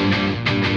Música